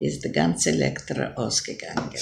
ist ganz ganze Elektra ausgegangen.